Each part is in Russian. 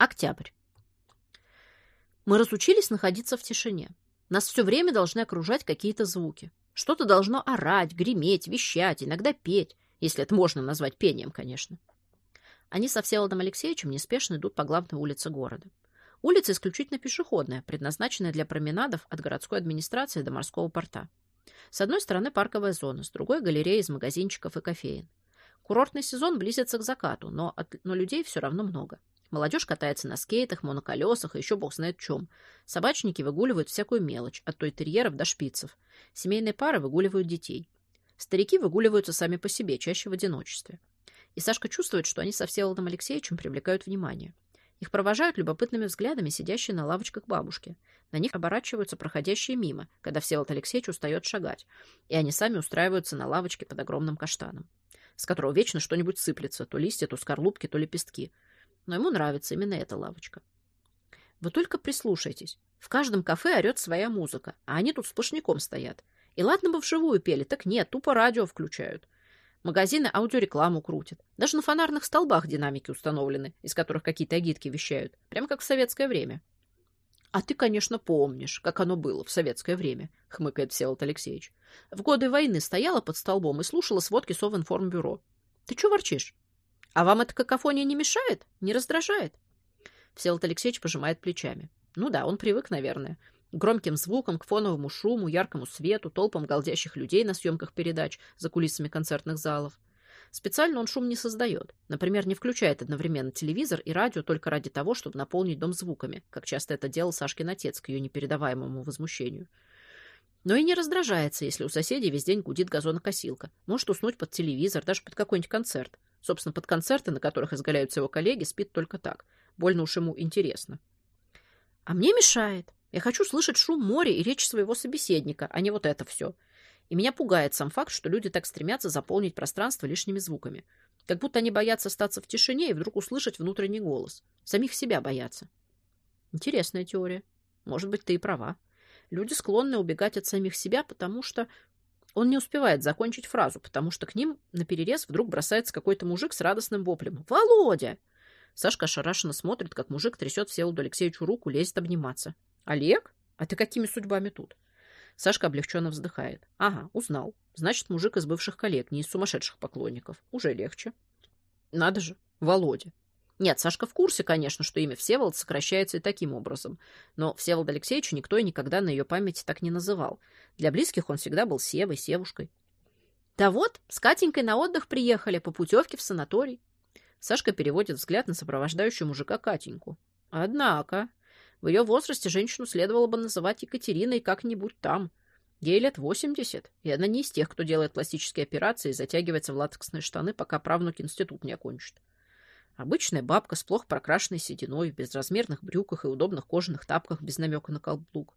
Октябрь. Мы разучились находиться в тишине. Нас все время должны окружать какие-то звуки. Что-то должно орать, греметь, вещать, иногда петь, если это можно назвать пением, конечно. Они со Всеволодом Алексеевичем неспешно идут по главной улице города. Улица исключительно пешеходная, предназначенная для променадов от городской администрации до морского порта. С одной стороны парковая зона, с другой – галерея из магазинчиков и кофеин. Курортный сезон близится к закату, но, от, но людей все равно много. Молодежь катается на скейтах, моноколесах и еще бог знает чем. Собачники выгуливают всякую мелочь, от той терьеров до шпицев. Семейные пары выгуливают детей. Старики выгуливаются сами по себе, чаще в одиночестве. И Сашка чувствует, что они со Всеволодом Алексеевичем привлекают внимание. Их провожают любопытными взглядами сидящие на лавочках бабушки. На них оборачиваются проходящие мимо, когда Всеволод Алексеевич устает шагать, и они сами устраиваются на лавочке под огромным каштаном, с которого вечно что-нибудь сыплется, то листья, то скорлупки, то лепестки. Но ему нравится именно эта лавочка. Вы только прислушайтесь. В каждом кафе орет своя музыка, а они тут сплошняком стоят. И ладно бы вживую пели, так нет, тупо радио включают. Магазины аудиорекламу крутят. Даже на фонарных столбах динамики установлены, из которых какие-то агитки вещают. Прямо как в советское время. — А ты, конечно, помнишь, как оно было в советское время, — хмыкает Всеволод Алексеевич. В годы войны стояла под столбом и слушала сводки Совинформбюро. Ты что ворчишь? А вам эта какофония не мешает? Не раздражает? Всеволод Алексеевич пожимает плечами. Ну да, он привык, наверное громким звуком, к фоновому шуму, яркому свету, толпам галдящих людей на съемках передач за кулисами концертных залов. Специально он шум не создает. Например, не включает одновременно телевизор и радио только ради того, чтобы наполнить дом звуками, как часто это делал Сашкин отец к ее непередаваемому возмущению. Но и не раздражается, если у соседей весь день гудит газонокосилка. Может уснуть под телевизор, даже под какой-нибудь концерт. Собственно, под концерты, на которых изгаляются его коллеги, спит только так. Больно уж ему интересно. А мне мешает. Я хочу слышать шум моря и речь своего собеседника, а не вот это все. И меня пугает сам факт, что люди так стремятся заполнить пространство лишними звуками. Как будто они боятся остаться в тишине и вдруг услышать внутренний голос. Самих себя боятся. Интересная теория. Может быть, ты и права. Люди склонны убегать от самих себя, потому что... Он не успевает закончить фразу, потому что к ним на перерез вдруг бросается какой-то мужик с радостным воплем. «Володя!» Сашка ошарашенно смотрит, как мужик трясет Всеволоду Алексеевичу руку, лезет обниматься. Олег? А ты какими судьбами тут? Сашка облегченно вздыхает. Ага, узнал. Значит, мужик из бывших коллег, не из сумасшедших поклонников. Уже легче. Надо же, Володя. Нет, Сашка в курсе, конечно, что имя Всеволод сокращается и таким образом. Но Всеволод Алексеевича никто и никогда на ее памяти так не называл. Для близких он всегда был Севой, Севушкой. Да вот, с Катенькой на отдых приехали, по путевке в санаторий. Сашка переводит взгляд на сопровождающую мужика Катеньку. Однако, в ее возрасте женщину следовало бы называть Екатериной как-нибудь там. Ей лет 80, и она не из тех, кто делает пластические операции и затягивается в латексные штаны, пока правнук институт не окончит. Обычная бабка с плохо прокрашенной сединой, в безразмерных брюках и удобных кожаных тапках без намека на каблук.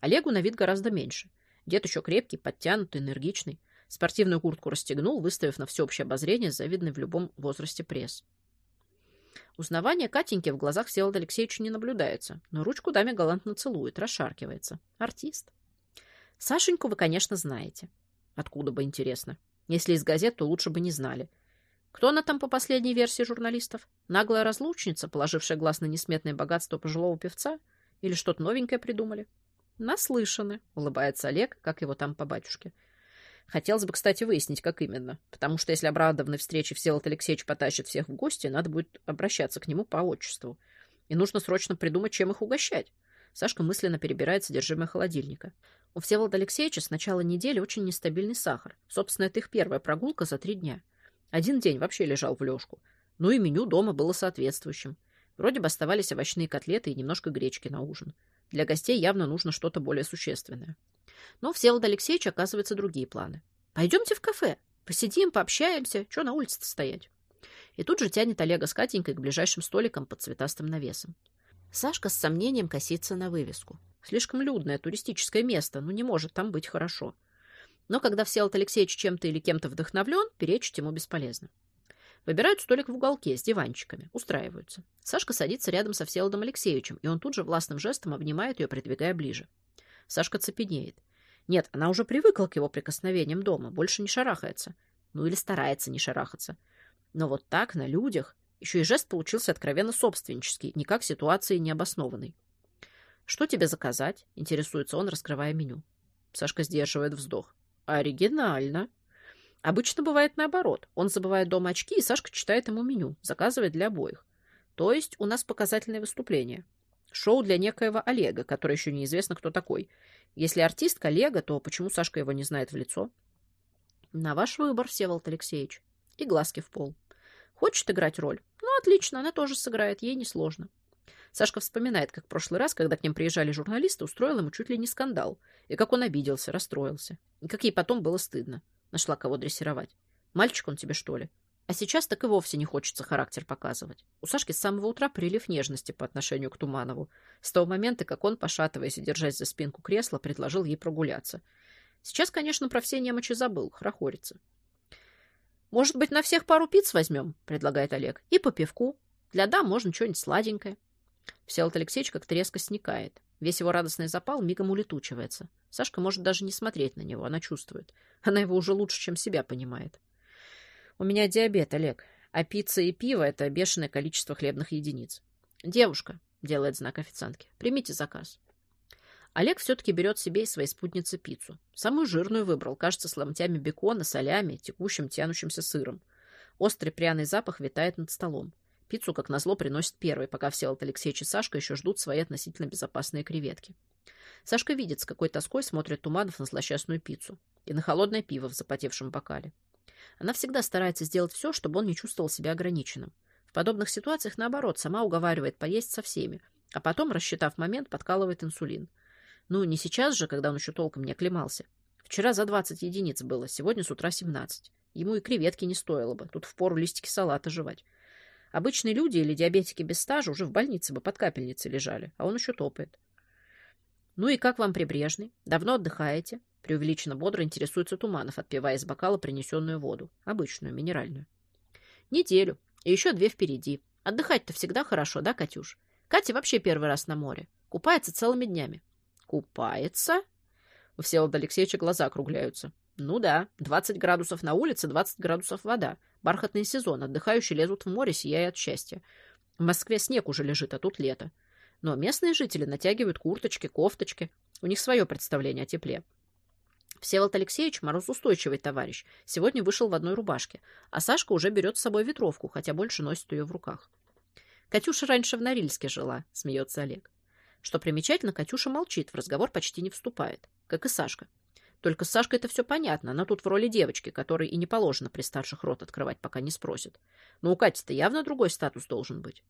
Олегу на вид гораздо меньше. Дед еще крепкий, подтянутый, энергичный. Спортивную куртку расстегнул, выставив на всеобщее обозрение завидный в любом возрасте пресс. Узнавание Катеньки в глазах Всеволода Алексеевича не наблюдается, но ручку даме галантно целует, расшаркивается. Артист. Сашеньку вы, конечно, знаете. Откуда бы, интересно. Если из газет, то лучше бы не знали. Кто она там по последней версии журналистов? Наглая разлучница, положившая глаз на несметное богатство пожилого певца? Или что-то новенькое придумали? Наслышаны, улыбается Олег, как его там по батюшке. Хотелось бы, кстати, выяснить, как именно. Потому что если обрадованной встрече Всеволод Алексеевич потащит всех в гости, надо будет обращаться к нему по отчеству. И нужно срочно придумать, чем их угощать. Сашка мысленно перебирает содержимое холодильника. У Всеволода Алексеевича с начала недели очень нестабильный сахар. Собственно, это их первая прогулка за три дня. Один день вообще лежал в лёжку. Ну и меню дома было соответствующим. Вроде бы оставались овощные котлеты и немножко гречки на ужин. Для гостей явно нужно что-то более существенное. Но у Всеволода Алексеевича, оказывается, другие планы. «Пойдемте в кафе. Посидим, пообщаемся. Чего на улице-то стоять?» И тут же тянет Олега с Катенькой к ближайшим столикам под цветастым навесом. Сашка с сомнением косится на вывеску. Слишком людное туристическое место, ну не может там быть хорошо. Но когда Всеволод Алексеевич чем-то или кем-то вдохновлен, перечить ему бесполезно. Выбирают столик в уголке с диванчиками, устраиваются. Сашка садится рядом со Всеволодом Алексеевичем, и он тут же властным жестом обнимает ее, придвигая ближе. Сашка цепенеет. Нет, она уже привыкла к его прикосновениям дома, больше не шарахается. Ну или старается не шарахаться. Но вот так, на людях, Еще и жест получился откровенно собственнический, никак ситуации необоснованный. «Что тебе заказать?» — интересуется он, раскрывая меню. Сашка сдерживает вздох. «Оригинально!» Обычно бывает наоборот. Он забывает дома очки, и Сашка читает ему меню, заказывает для обоих. То есть у нас показательное выступление. Шоу для некоего Олега, который еще неизвестно, кто такой. Если артист коллега, то почему Сашка его не знает в лицо? На ваш выбор, Всеволод Алексеевич. И глазки в пол. Хочет играть роль? Ну, отлично, она тоже сыграет, ей несложно. Сашка вспоминает, как в прошлый раз, когда к ним приезжали журналисты, устроил ему чуть ли не скандал. И как он обиделся, расстроился. И как ей потом было стыдно. Нашла кого дрессировать. Мальчик он тебе, что ли? А сейчас так и вовсе не хочется характер показывать. У Сашки с самого утра прилив нежности по отношению к Туманову. С того момента, как он, пошатываясь и держась за спинку кресла, предложил ей прогуляться. Сейчас, конечно, про все немочи забыл, хорохорится. «Может быть, на всех пару пиц возьмем?» — предлагает Олег. «И по пивку. Для дам можно что-нибудь сладенькое». Всеволод Алексеевич как-то резко сникает. Весь его радостный запал мигом улетучивается. Сашка может даже не смотреть на него, она чувствует. Она его уже лучше, чем себя понимает. У меня диабет, Олег. А пицца и пиво — это бешеное количество хлебных единиц. Девушка, — делает знак официантки, — примите заказ. Олег все-таки берет себе и своей спутнице пиццу. Самую жирную выбрал, кажется, с ломтями бекона, солями, текущим, тянущимся сыром. Острый пряный запах витает над столом. Пиццу, как назло, приносит первый, пока Всеволод Алексеевич и Сашка еще ждут свои относительно безопасные креветки. Сашка видит, с какой тоской смотрит Туманов на злосчастную пиццу и на холодное пиво в запотевшем бокале. Она всегда старается сделать все, чтобы он не чувствовал себя ограниченным. В подобных ситуациях, наоборот, сама уговаривает поесть со всеми, а потом, рассчитав момент, подкалывает инсулин. Ну, не сейчас же, когда он еще толком не оклемался. Вчера за 20 единиц было, сегодня с утра 17. Ему и креветки не стоило бы, тут впору листики салата жевать. Обычные люди или диабетики без стажа уже в больнице бы под капельницей лежали, а он еще топает. «Ну и как вам прибрежный? Давно отдыхаете?» Преувеличенно бодро интересуется Туманов, отпивая из бокала принесенную воду. Обычную, минеральную. «Неделю. И еще две впереди. Отдыхать-то всегда хорошо, да, Катюш? Катя вообще первый раз на море. Купается целыми днями». «Купается?» У Всеволода Алексеевича глаза округляются. «Ну да, 20 градусов на улице, 20 градусов вода. Бархатный сезон, отдыхающие лезут в море, сияя от счастья. В Москве снег уже лежит, а тут лето. Но местные жители натягивают курточки, кофточки. У них свое представление о тепле. Всеволод Алексеевич морозустойчивый товарищ. Сегодня вышел в одной рубашке, а Сашка уже берет с собой ветровку, хотя больше носит ее в руках. Катюша раньше в Норильске жила, смеется Олег. Что примечательно, Катюша молчит, в разговор почти не вступает, как и Сашка. Только с Сашкой это все понятно. Она тут в роли девочки, которой и не положено при старших рот открывать, пока не спросит. Но у Кати-то явно другой статус должен быть.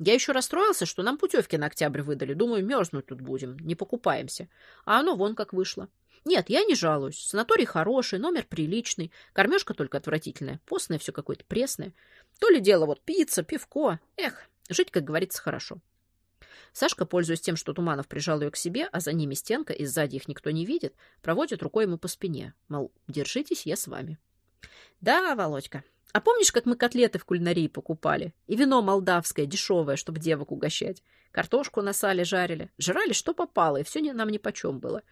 Я еще расстроился, что нам путевки на октябрь выдали. Думаю, мерзнуть тут будем, не покупаемся. А оно вон как вышло. Нет, я не жалуюсь. Санаторий хороший, номер приличный. Кормежка только отвратительная. Постное все какое-то пресное. То ли дело вот пицца, пивко. Эх, жить, как говорится, хорошо. Сашка, пользуясь тем, что Туманов прижал ее к себе, а за ними стенка, и сзади их никто не видит, проводит рукой ему по спине. Мол, держитесь, я с вами. Да, Володька. А помнишь, как мы котлеты в кулинарии покупали? И вино молдавское, дешевое, чтобы девок угощать. Картошку на сале жарили. Жрали, что попало, и все нам нипочем было.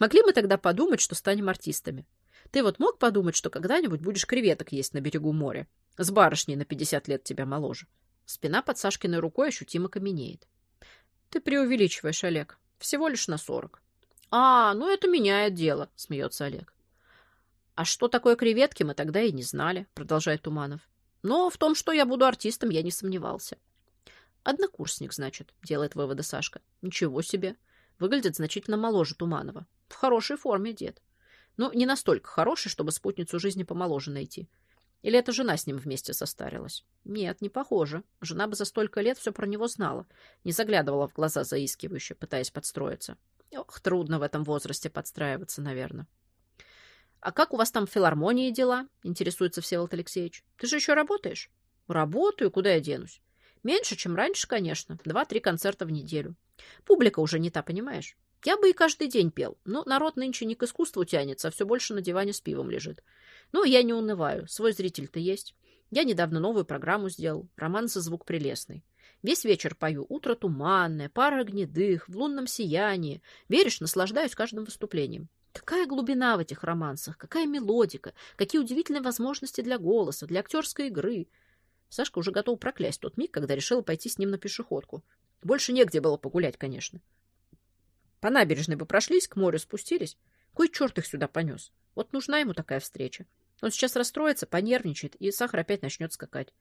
Могли мы тогда подумать, что станем артистами. Ты вот мог подумать, что когда-нибудь будешь креветок есть на берегу моря? С барышней на 50 лет тебя моложе. Спина под Сашкиной рукой ощутимо каменеет. Ты преувеличиваешь, Олег. Всего лишь на сорок. А, ну это меняет дело, смеется Олег. А что такое креветки, мы тогда и не знали, продолжает Туманов. Но в том, что я буду артистом, я не сомневался. Однокурсник, значит, делает выводы Сашка. Ничего себе. Выглядит значительно моложе Туманова. В хорошей форме дед. Ну, не настолько хороший, чтобы спутницу жизни помоложе найти. Или эта жена с ним вместе состарилась? Нет, не похоже. Жена бы за столько лет все про него знала. Не заглядывала в глаза заискивающе, пытаясь подстроиться. Ох, трудно в этом возрасте подстраиваться, наверное. «А как у вас там в филармонии дела?» — интересуется Всеволод Алексеевич. «Ты же еще работаешь?» «Работаю. Куда я денусь?» «Меньше, чем раньше, конечно. Два-три концерта в неделю. Публика уже не та, понимаешь? Я бы и каждый день пел, но народ нынче не к искусству тянется, а все больше на диване с пивом лежит. Но я не унываю, свой зритель-то есть. Я недавно новую программу сделал, роман со звук прелестный. Весь вечер пою «Утро туманное», «Пара гнедых», «В лунном сиянии». Веришь, наслаждаюсь каждым выступлением. Какая глубина в этих романсах, какая мелодика, какие удивительные возможности для голоса, для актерской игры. Сашка уже готов проклясть тот миг, когда решила пойти с ним на пешеходку. Больше негде было погулять, конечно. По набережной бы прошлись, к морю спустились. Кой черт их сюда понес? Вот нужна ему такая встреча. Он сейчас расстроится, понервничает, и сахар опять начнет скакать.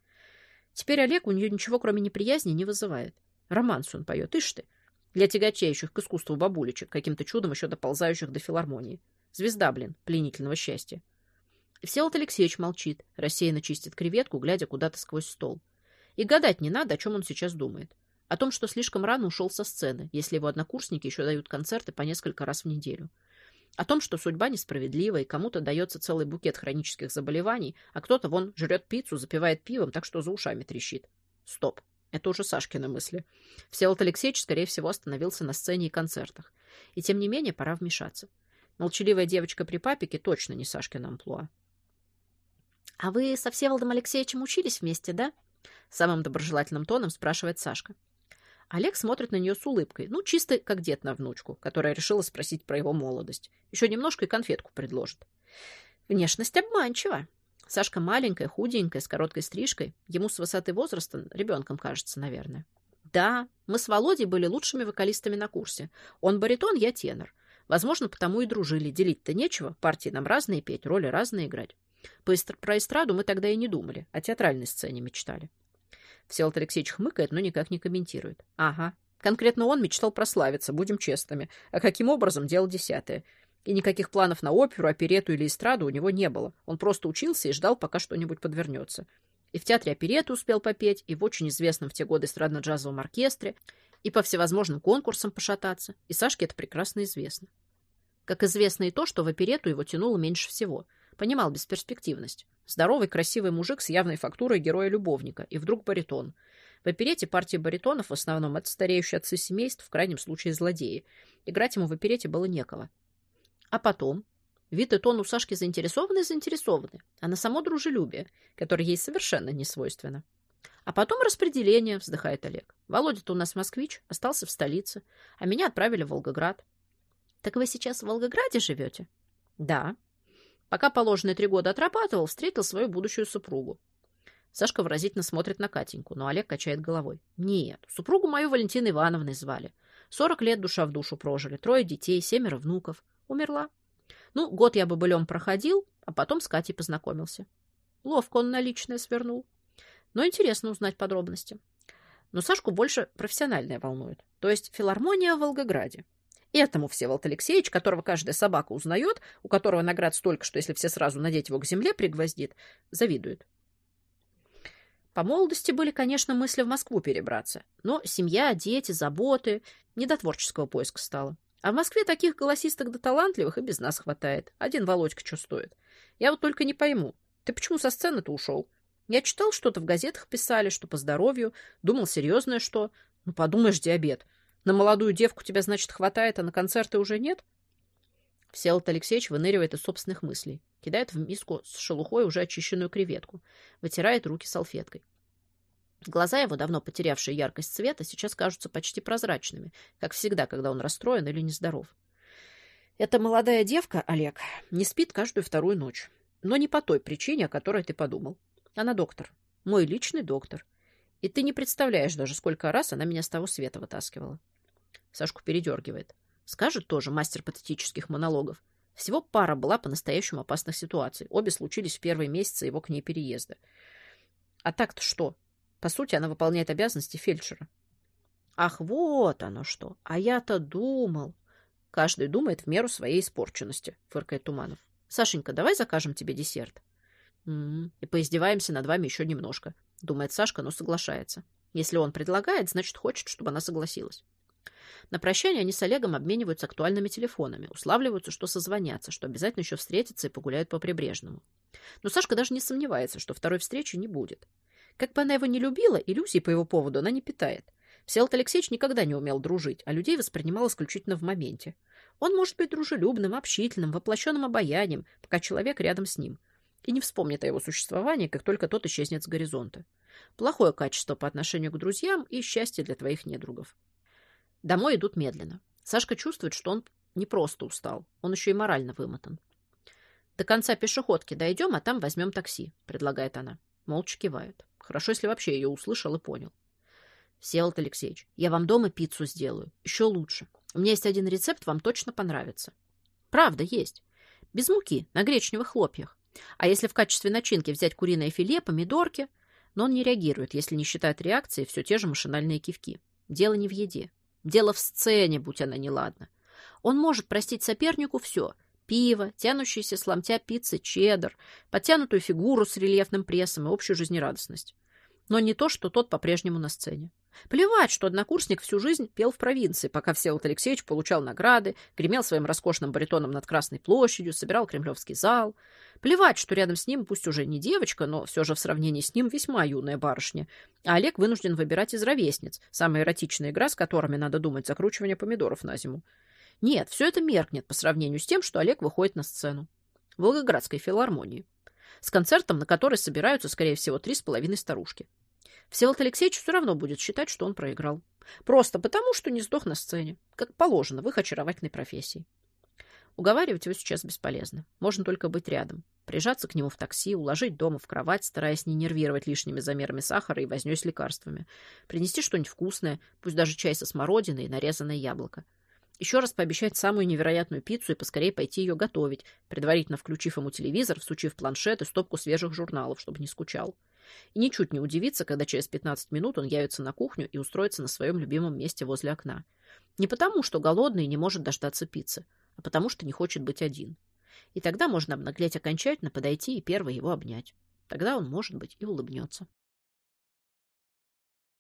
Теперь Олег у нее ничего, кроме неприязни, не вызывает. Романс он поет, ишь ты, для тяготеющих к искусству бабулечек, каким-то чудом еще доползающих до филармонии. Звезда, блин, пленительного счастья. Всеволод Алексеевич молчит, рассеянно чистит креветку, глядя куда-то сквозь стол. И гадать не надо, о чем он сейчас думает. О том, что слишком рано ушел со сцены, если его однокурсники еще дают концерты по несколько раз в неделю. О том, что судьба несправедлива, и кому-то дается целый букет хронических заболеваний, а кто-то вон жрет пиццу, запивает пивом, так что за ушами трещит. Стоп. Это уже Сашкины мысли. Всеволод Алексеевич, скорее всего, остановился на сцене и концертах. И тем не менее, пора вмешаться. Молчаливая девочка при папике точно не Сашкина амплуа. — А вы со Всеволодом Алексеевичем учились вместе, да? — самым доброжелательным тоном спрашивает Сашка. Олег смотрит на нее с улыбкой, ну, чисто как дед на внучку, которая решила спросить про его молодость. Еще немножко и конфетку предложит. Внешность обманчива. Сашка маленькая, худенькая, с короткой стрижкой. Ему с высоты возраста ребенком кажется, наверное. Да, мы с Володей были лучшими вокалистами на курсе. Он баритон, я тенор. Возможно, потому и дружили. Делить-то нечего. Партии нам разные петь, роли разные играть. Про эстраду мы тогда и не думали. О театральной сцене мечтали. Всеволод Алексеевич хмыкает, но никак не комментирует. Ага. Конкретно он мечтал прославиться, будем честными. А каким образом, дело десятое. И никаких планов на оперу, оперету или эстраду у него не было. Он просто учился и ждал, пока что-нибудь подвернется. И в театре оперету успел попеть, и в очень известном в те годы эстрадно-джазовом оркестре, и по всевозможным конкурсам пошататься. И Сашке это прекрасно известно. Как известно и то, что в оперету его тянуло меньше всего. Понимал бесперспективность. Здоровый, красивый мужик с явной фактурой героя-любовника. И вдруг баритон. В оперете партии баритонов в основном это стареющие отцы семейств, в крайнем случае злодеи. Играть ему в оперете было некого. А потом? Вид и тон у Сашки заинтересованы-заинтересованы, а на само дружелюбие, которое ей совершенно не свойственно. А потом распределение, вздыхает Олег. Володя-то у нас москвич, остался в столице, а меня отправили в Волгоград. Так вы сейчас в Волгограде живете? Да. Пока положенные три года отрабатывал, встретил свою будущую супругу. Сашка выразительно смотрит на Катеньку, но Олег качает головой. Нет, супругу мою Валентиной Ивановной звали. Сорок лет душа в душу прожили, трое детей, семеро внуков. Умерла. Ну, год я бобылем проходил, а потом с Катей познакомился. Ловко он наличное свернул. Но интересно узнать подробности. Но Сашку больше профессиональное волнует. То есть филармония в Волгограде. Этому Всеволод Алексеевич, которого каждая собака узнает, у которого наград столько, что если все сразу надеть его к земле пригвоздит, завидует. По молодости были, конечно, мысли в Москву перебраться. Но семья, дети, заботы, не до творческого поиска стало. А в Москве таких голосисток да талантливых и без нас хватает. Один Володька что стоит. Я вот только не пойму, ты почему со сцены-то ушел? Я читал, что-то в газетах писали, что по здоровью. Думал, серьезное что. Ну, подумаешь, диабет. На молодую девку тебя, значит, хватает, а на концерты уже нет? Всеволод Алексеевич выныривает из собственных мыслей. Кидает в миску с шелухой уже очищенную креветку. Вытирает руки салфеткой. Глаза его, давно потерявшие яркость цвета, сейчас кажутся почти прозрачными, как всегда, когда он расстроен или нездоров. Эта молодая девка, Олег, не спит каждую вторую ночь. Но не по той причине, о которой ты подумал. Она доктор. Мой личный доктор. И ты не представляешь даже, сколько раз она меня с того света вытаскивала. Сашку передергивает. Скажет тоже мастер патетических монологов. Всего пара была по-настоящему опасных ситуаций. Обе случились в первые месяцы его к ней переезда. А так-то что? По сути, она выполняет обязанности фельдшера. Ах, вот оно что. А я-то думал. Каждый думает в меру своей испорченности, фыркает Туманов. Сашенька, давай закажем тебе десерт. М -м, и поиздеваемся над вами еще немножко, думает Сашка, но соглашается. Если он предлагает, значит, хочет, чтобы она согласилась. На прощание они с Олегом обмениваются актуальными телефонами, уславливаются, что созвонятся, что обязательно еще встретятся и погуляют по Прибрежному. Но Сашка даже не сомневается, что второй встречи не будет. Как бы она его не любила, иллюзий по его поводу она не питает. Всеволод Алексеевич никогда не умел дружить, а людей воспринимал исключительно в моменте. Он может быть дружелюбным, общительным, воплощенным обаянием, пока человек рядом с ним. И не вспомнит о его существовании, как только тот исчезнет с горизонта. Плохое качество по отношению к друзьям и счастье для твоих недругов. Домой идут медленно. Сашка чувствует, что он не просто устал, он еще и морально вымотан. «До конца пешеходки дойдем, а там возьмем такси», — предлагает она. Молча кивают. Хорошо, если вообще ее услышал и понял. Всеволод Алексеевич, я вам дома пиццу сделаю. Еще лучше. У меня есть один рецепт, вам точно понравится. Правда, есть. Без муки, на гречневых хлопьях. А если в качестве начинки взять куриное филе, помидорки... Но он не реагирует, если не считает реакции все те же машинальные кивки. Дело не в еде. Дело в сцене, будь она неладна. Он может простить сопернику все. Пиво, тянущиеся с ломтя пиццы чеддер, подтянутую фигуру с рельефным прессом и общую жизнерадостность. Но не то, что тот по-прежнему на сцене. Плевать, что однокурсник всю жизнь пел в провинции, пока Всеволод Алексеевич получал награды, гремел своим роскошным баритоном над Красной площадью, собирал кремлевский зал. Плевать, что рядом с ним, пусть уже не девочка, но все же в сравнении с ним весьма юная барышня. А Олег вынужден выбирать из ровесниц, самая эротичная игра с которыми, надо думать, закручивание помидоров на зиму. Нет, все это меркнет по сравнению с тем, что Олег выходит на сцену. В Волгоградской филармонии. С концертом, на который собираются, скорее всего, три с половиной старушки. Всеволод Алексеевич все равно будет считать, что он проиграл. Просто потому, что не сдох на сцене, как положено в их очаровательной профессии. Уговаривать его сейчас бесполезно. Можно только быть рядом. Прижаться к нему в такси, уложить дома в кровать, стараясь не нервировать лишними замерами сахара и вознёй с лекарствами. Принести что-нибудь вкусное, пусть даже чай со смородиной и нарезанное яблоко. Еще раз пообещать самую невероятную пиццу и поскорее пойти ее готовить, предварительно включив ему телевизор, всучив планшет и стопку свежих журналов, чтобы не скучал. И ничуть не удивиться, когда через 15 минут он явится на кухню и устроится на своем любимом месте возле окна. Не потому, что голодный и не может дождаться пиццы, а потому, что не хочет быть один. И тогда можно обнаглеть окончательно, подойти и первый его обнять. Тогда он, может быть, и улыбнется.